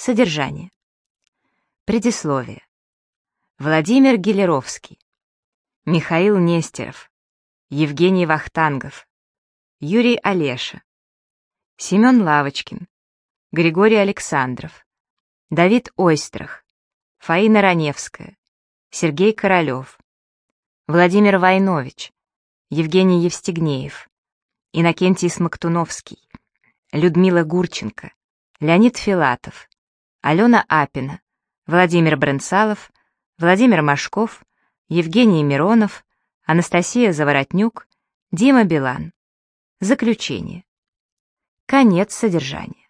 Содержание. Предисловие. Владимир Гелеровский. Михаил Нестеров. Евгений Вахтангов. Юрий Олеша. Семен Лавочкин. Григорий Александров. Давид Ойстрах. Фаина Раневская. Сергей Королев. Владимир Войнович. Евгений Евстигнеев. Иннокентий Смоктуновский. Людмила Гурченко. Леонид Филатов. Алена Апина, Владимир Бренцалов, Владимир Машков, Евгений Миронов, Анастасия Заворотнюк, Дима Билан. Заключение. Конец содержания.